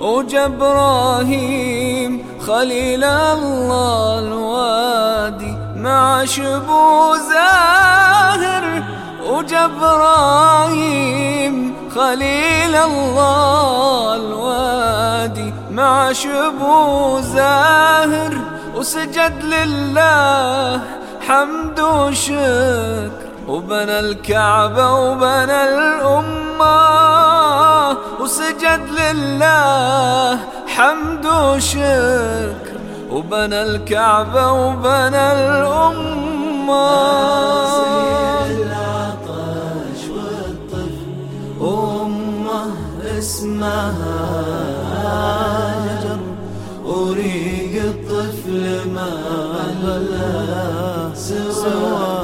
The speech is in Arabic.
وجبراهيم خليل الله الوادي مع شبو زاهر وجبراهيم خليل الله الوادي مع شبو زاهر وسجد لله حمد وشكر. وبنى الكعبة وبنى الأمة وسجد لله حمد وشكر وبنى الكعبة وبنى الأمة. والطفل أمة اسمها هاجر وريق الطفل ما ظل سواه.